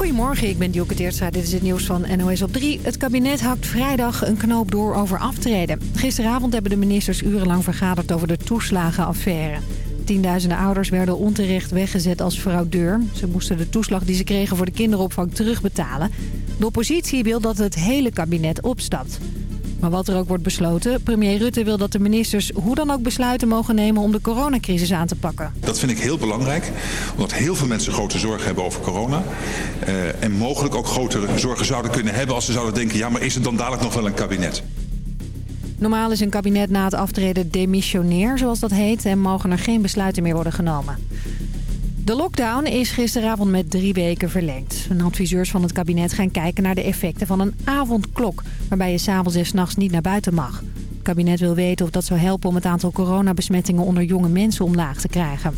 Goedemorgen, ik ben Dioke Teertstra. Dit is het nieuws van NOS op 3. Het kabinet hakt vrijdag een knoop door over aftreden. Gisteravond hebben de ministers urenlang vergaderd over de toeslagenaffaire. Tienduizenden ouders werden onterecht weggezet als fraudeur. Ze moesten de toeslag die ze kregen voor de kinderopvang terugbetalen. De oppositie wil dat het hele kabinet opstapt. Maar wat er ook wordt besloten, premier Rutte wil dat de ministers hoe dan ook besluiten mogen nemen om de coronacrisis aan te pakken. Dat vind ik heel belangrijk, omdat heel veel mensen grote zorgen hebben over corona. Uh, en mogelijk ook grotere zorgen zouden kunnen hebben als ze zouden denken, ja maar is er dan dadelijk nog wel een kabinet? Normaal is een kabinet na het aftreden demissionair, zoals dat heet, en mogen er geen besluiten meer worden genomen. De lockdown is gisteravond met drie weken verlengd. En adviseurs van het kabinet gaan kijken naar de effecten van een avondklok... waarbij je s'avonds en s'nachts niet naar buiten mag. Het kabinet wil weten of dat zou helpen om het aantal coronabesmettingen onder jonge mensen omlaag te krijgen.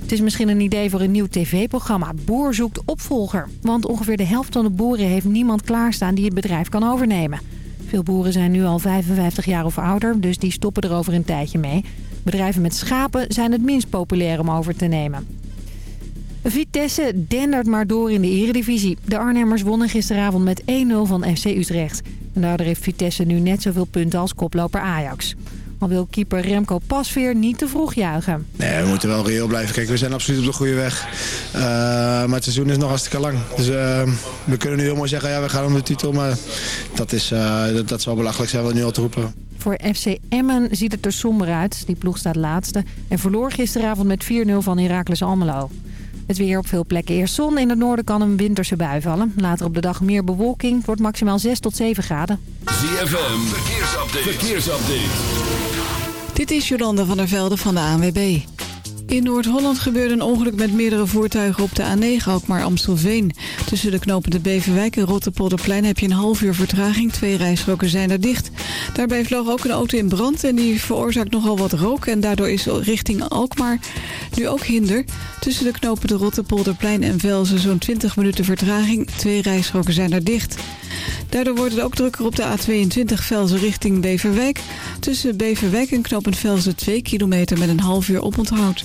Het is misschien een idee voor een nieuw tv-programma. Boer zoekt opvolger. Want ongeveer de helft van de boeren heeft niemand klaarstaan die het bedrijf kan overnemen. Veel boeren zijn nu al 55 jaar of ouder, dus die stoppen er over een tijdje mee. Bedrijven met schapen zijn het minst populair om over te nemen. Vitesse dendert maar door in de eredivisie. De Arnhemmers wonnen gisteravond met 1-0 van FC Utrecht. En daardoor heeft Vitesse nu net zoveel punten als koploper Ajax. Al wil keeper Remco Pasveer niet te vroeg juichen. Nee, we moeten wel reëel blijven. Kijk, we zijn absoluut op de goede weg. Uh, maar het seizoen is nog hartstikke lang. Dus uh, we kunnen nu helemaal zeggen, ja, we gaan om de titel. Maar dat, is, uh, dat, dat zal belachelijk zijn wat nu al te roepen. Voor FC Emmen ziet het er somber uit. Die ploeg staat laatste. En verloor gisteravond met 4-0 van Heracles Almelo. Het weer op veel plekken eerst zon. In het noorden kan een winterse bui vallen. Later op de dag meer bewolking. Het wordt maximaal 6 tot 7 graden. ZFM, verkeersupdate. verkeersupdate. Dit is Jolanda van der Velde van de ANWB. In Noord-Holland gebeurde een ongeluk met meerdere voertuigen op de A9 Alkmaar-Amstelveen. Tussen de knopende Beverwijk en Rotterpolderplein heb je een half uur vertraging. Twee rijstroken zijn er dicht. Daarbij vloog ook een auto in brand en die veroorzaakt nogal wat rook. En daardoor is richting Alkmaar nu ook hinder. Tussen de knopende Rotterpolderplein en Velzen zo'n 20 minuten vertraging. Twee rijstroken zijn er dicht. Daardoor wordt het ook drukker op de A22 Velzen richting Beverwijk. Tussen Beverwijk en knooppunt Velzen 2 kilometer met een half uur oponthoud.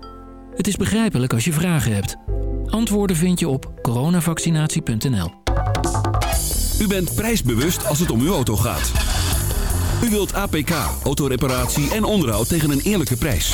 Het is begrijpelijk als je vragen hebt. Antwoorden vind je op coronavaccinatie.nl. U bent prijsbewust als het om uw auto gaat. U wilt APK, autoreparatie en onderhoud tegen een eerlijke prijs.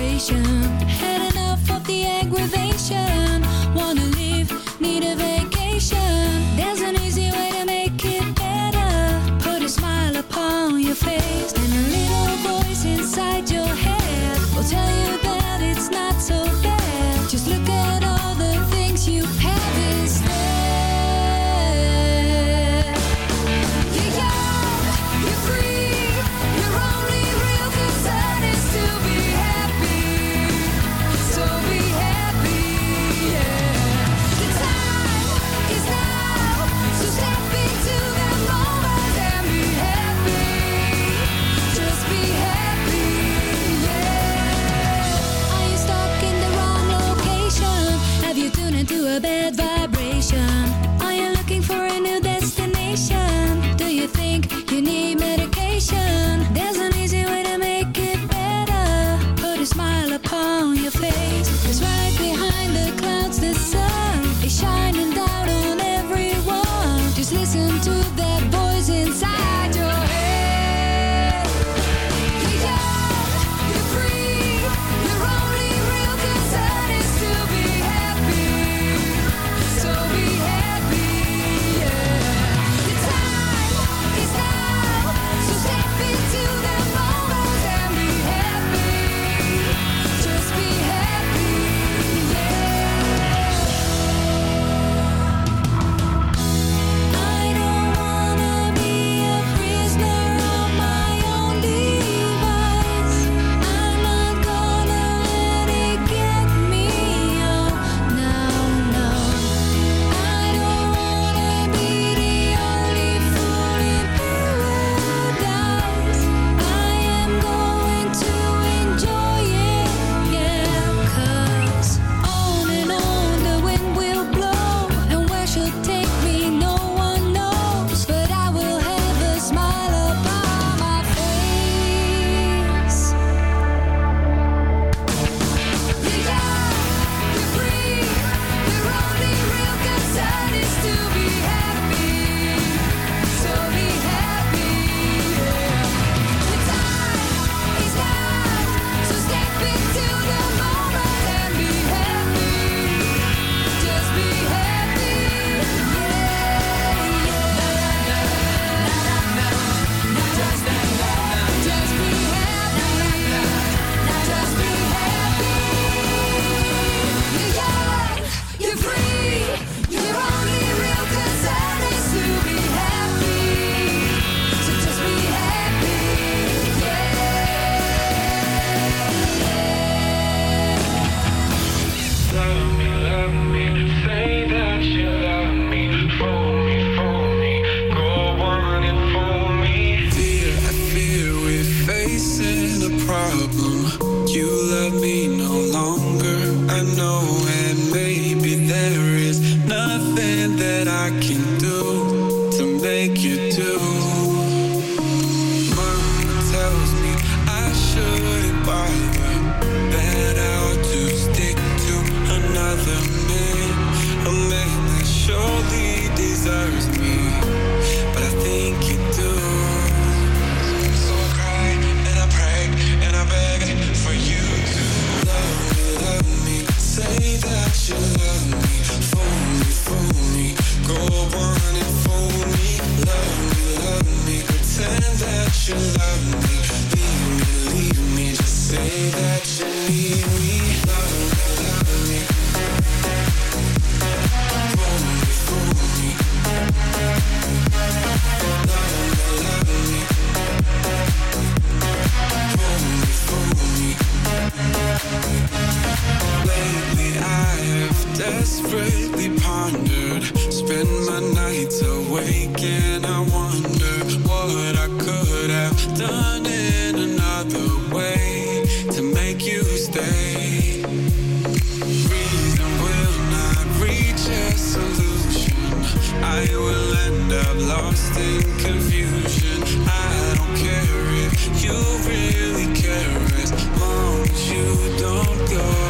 Frustration? Had enough of the aggravation? It's right behind the clouds, the sun is shining down on everyone. Just listen to that voice inside. Dios.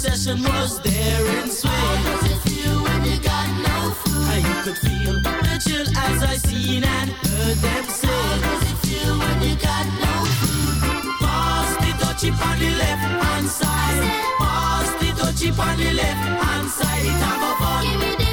session was there in swing. How does it feel when you got no food? How could feel the chill as I seen and heard them say. How does it feel when you got no food? Pass the dutchie on the left hand side. Pass the dutchie on the left hand side. Have a fun.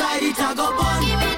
outside it, I go burn.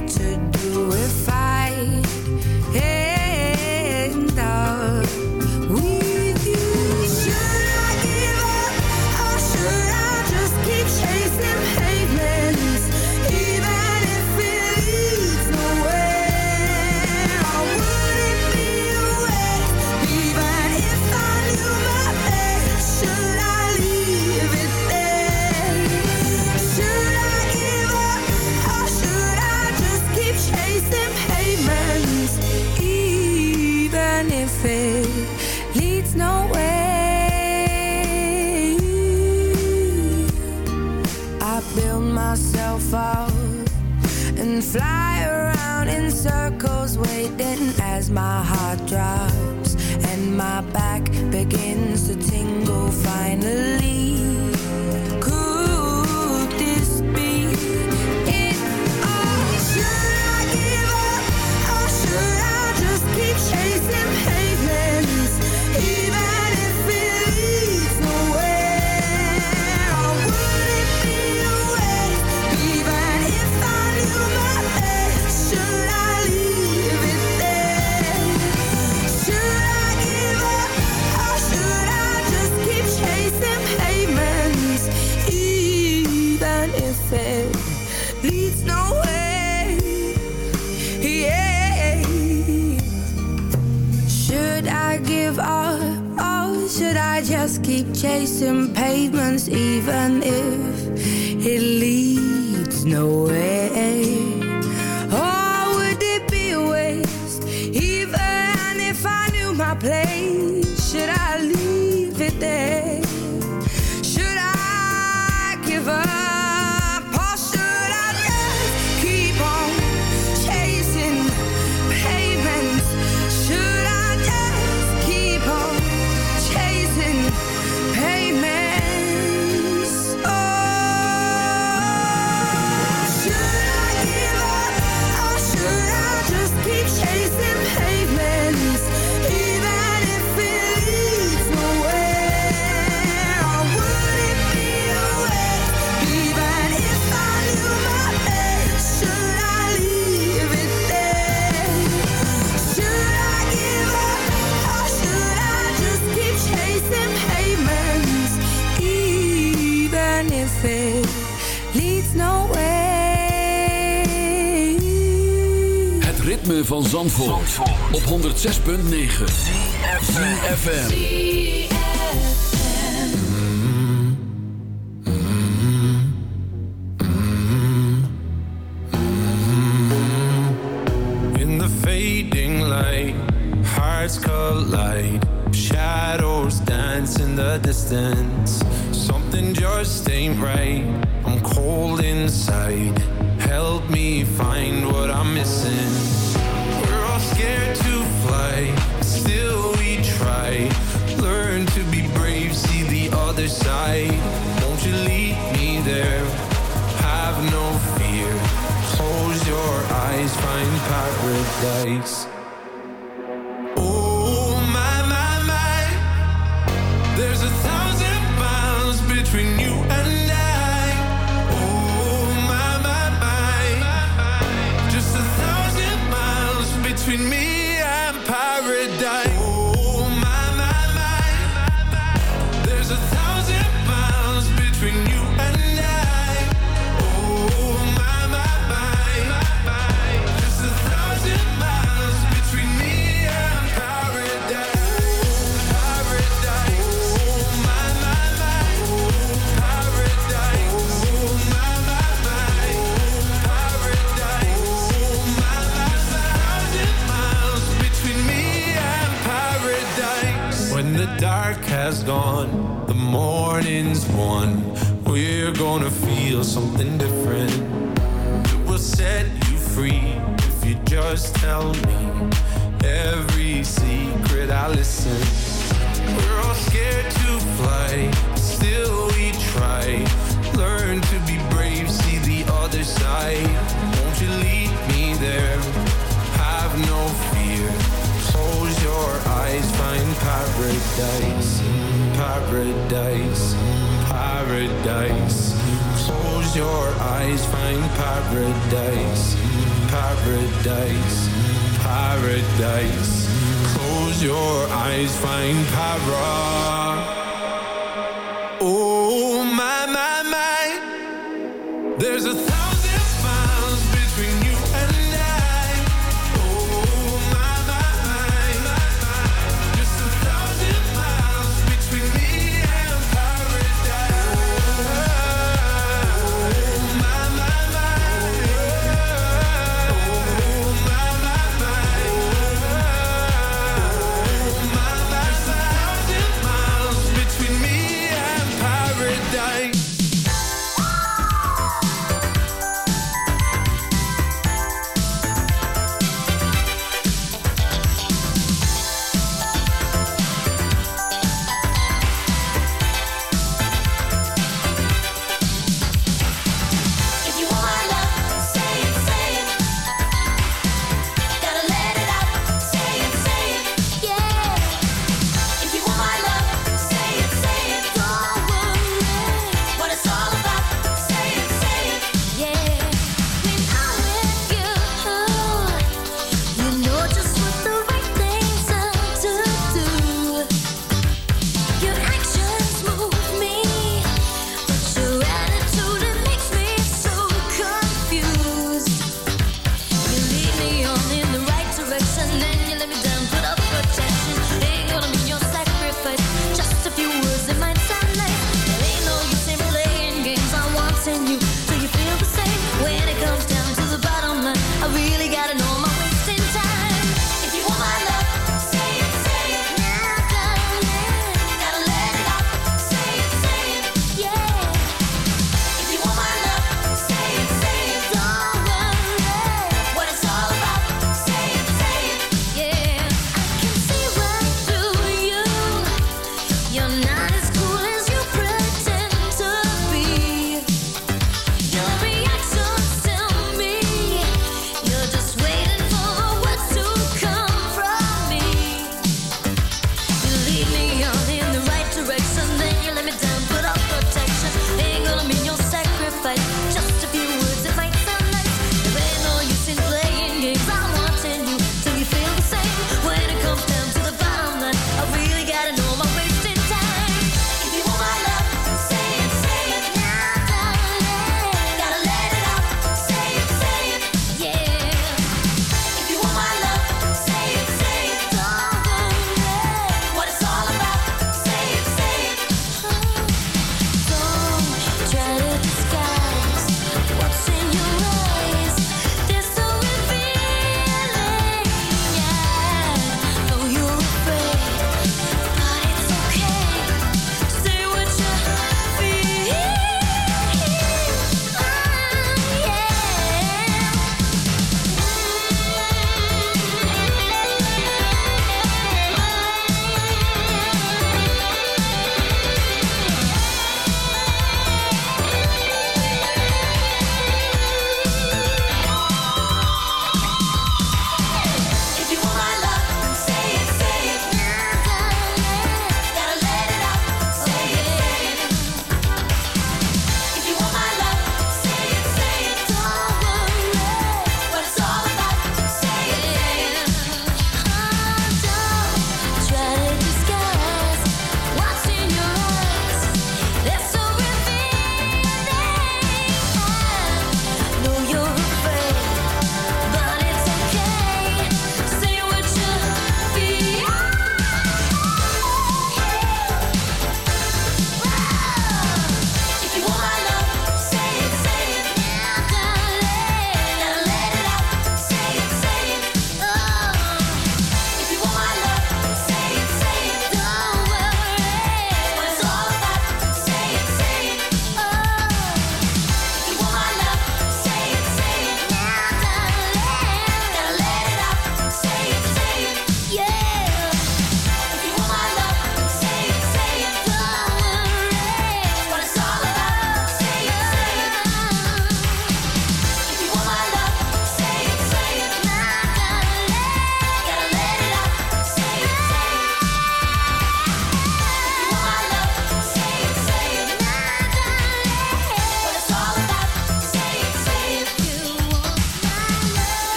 106.9 FM.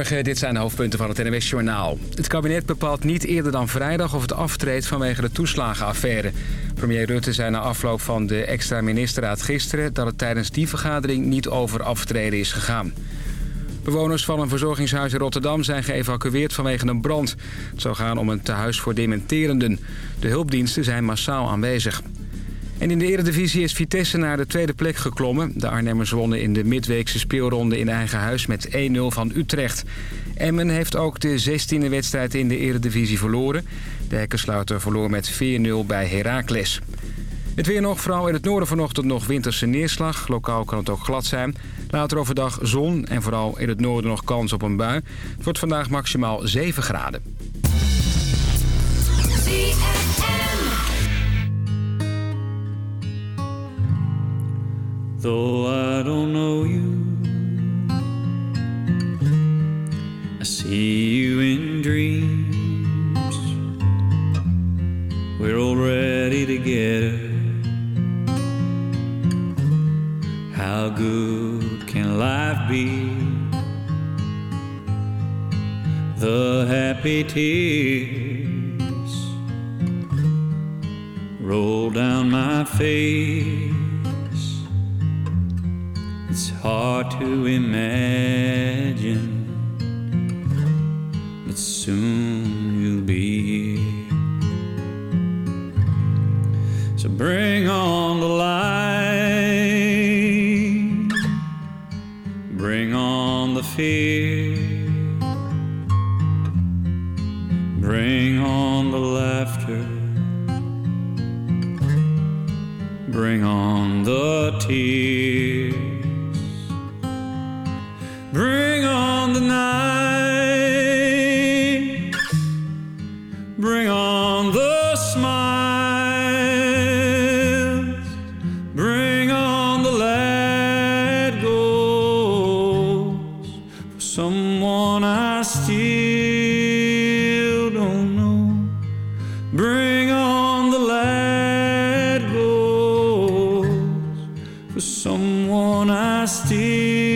Dit zijn de hoofdpunten van het NWS Journaal. Het kabinet bepaalt niet eerder dan vrijdag of het aftreedt vanwege de toeslagenaffaire. Premier Rutte zei na afloop van de extra ministerraad gisteren... dat het tijdens die vergadering niet over aftreden is gegaan. Bewoners van een verzorgingshuis in Rotterdam zijn geëvacueerd vanwege een brand. Het zou gaan om een tehuis voor dementerenden. De hulpdiensten zijn massaal aanwezig. En in de eredivisie is Vitesse naar de tweede plek geklommen. De Arnhemmers wonnen in de midweekse speelronde in eigen huis met 1-0 van Utrecht. Emmen heeft ook de 16e wedstrijd in de eredivisie verloren. De hekkensluiter verloor met 4-0 bij Heracles. Het weer nog, vooral in het noorden vanochtend nog winterse neerslag. Lokaal kan het ook glad zijn. Later overdag zon en vooral in het noorden nog kans op een bui. Het wordt vandaag maximaal 7 graden. Though I don't know you, I see you in dreams. We're already together. How good can life be? The happy tears roll down my face hard to imagine, but soon you'll be here. So bring on the light, bring on the fear, bring on the laughter, bring on the tears. Bring on the night. Bring on the smiles. Bring on the let goes for someone I still don't know. Bring on the let goes for someone I still.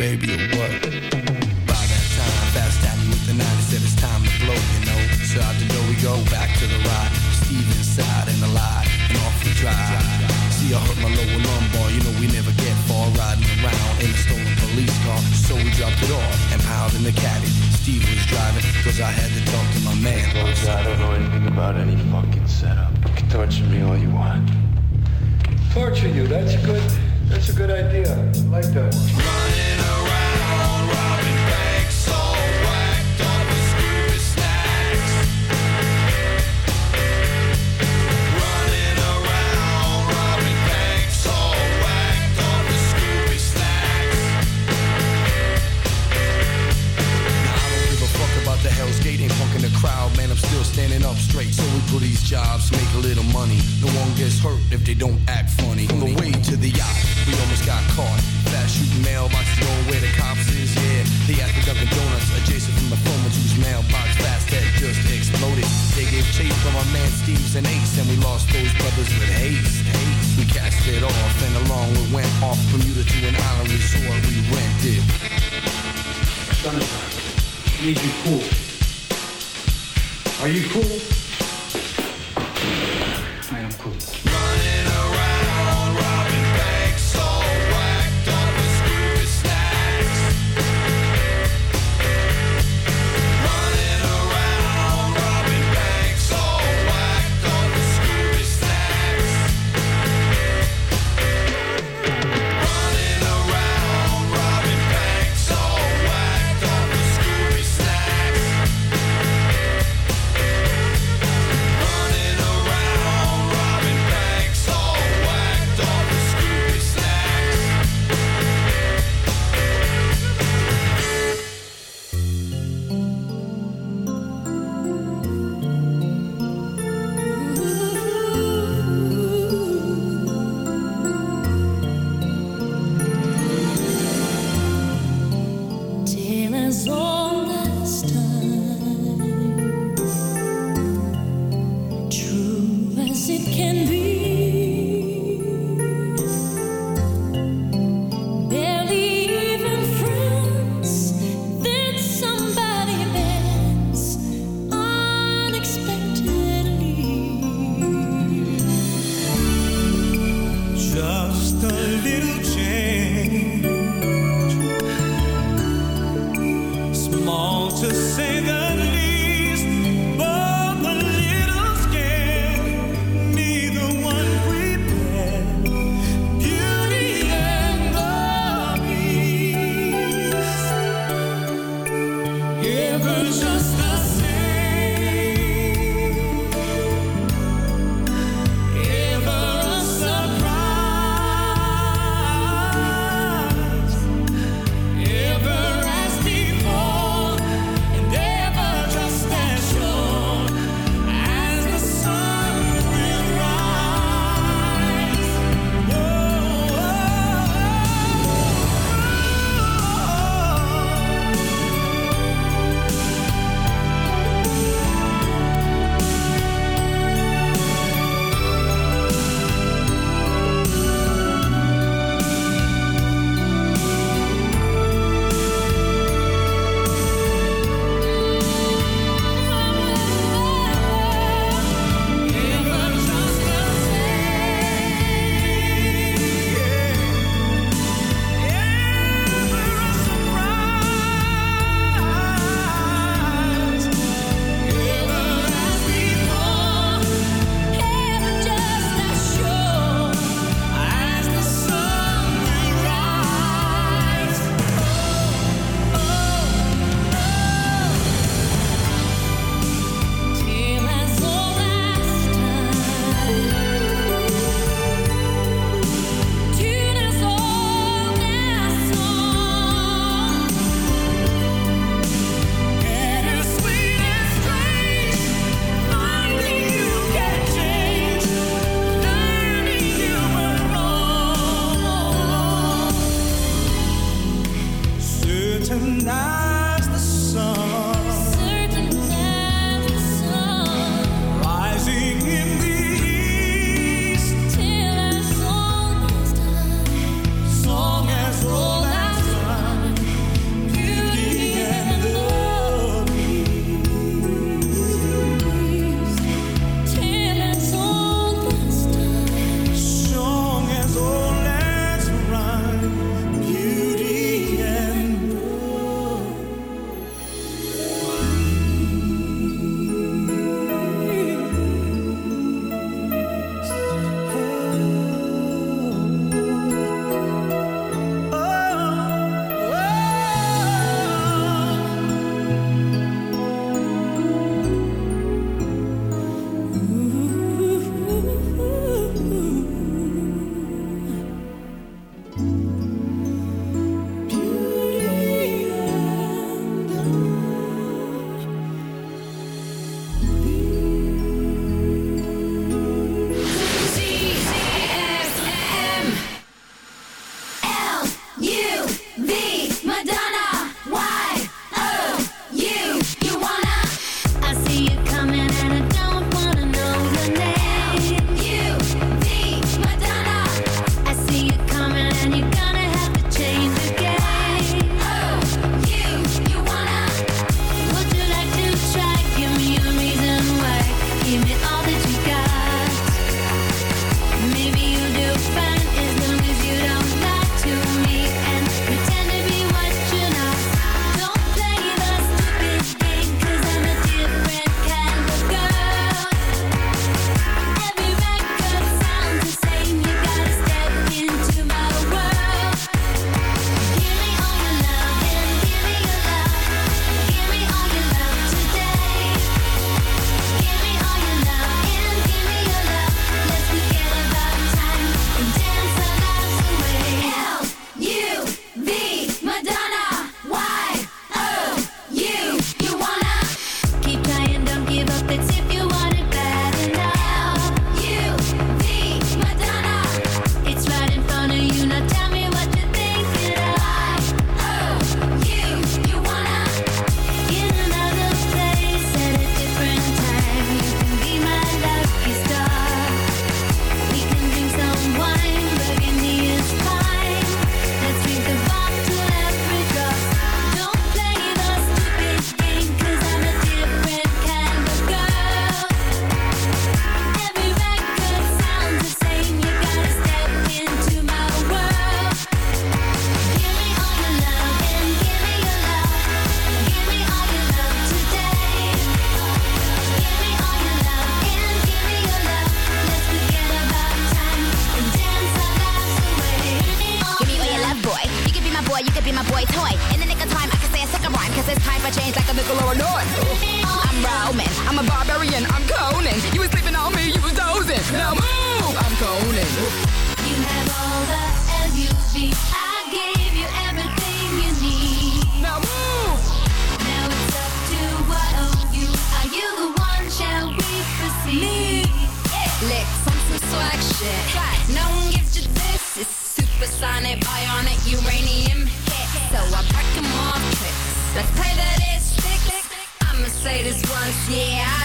baby. dusted off, and along we went off from Bermuda to an island resort we rented. Son of Sunshine, need you cool. Are you cool? 承担。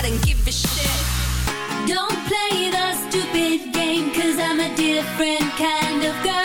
don't give a shit. Don't play the stupid game, cause I'm a different kind of girl.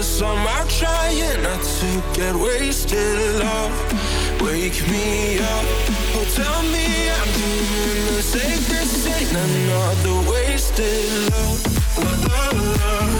Cause I'm out trying not to get wasted Love, wake me up. Oh, tell me I'm doing the safest thing. Another wasted love, love, love.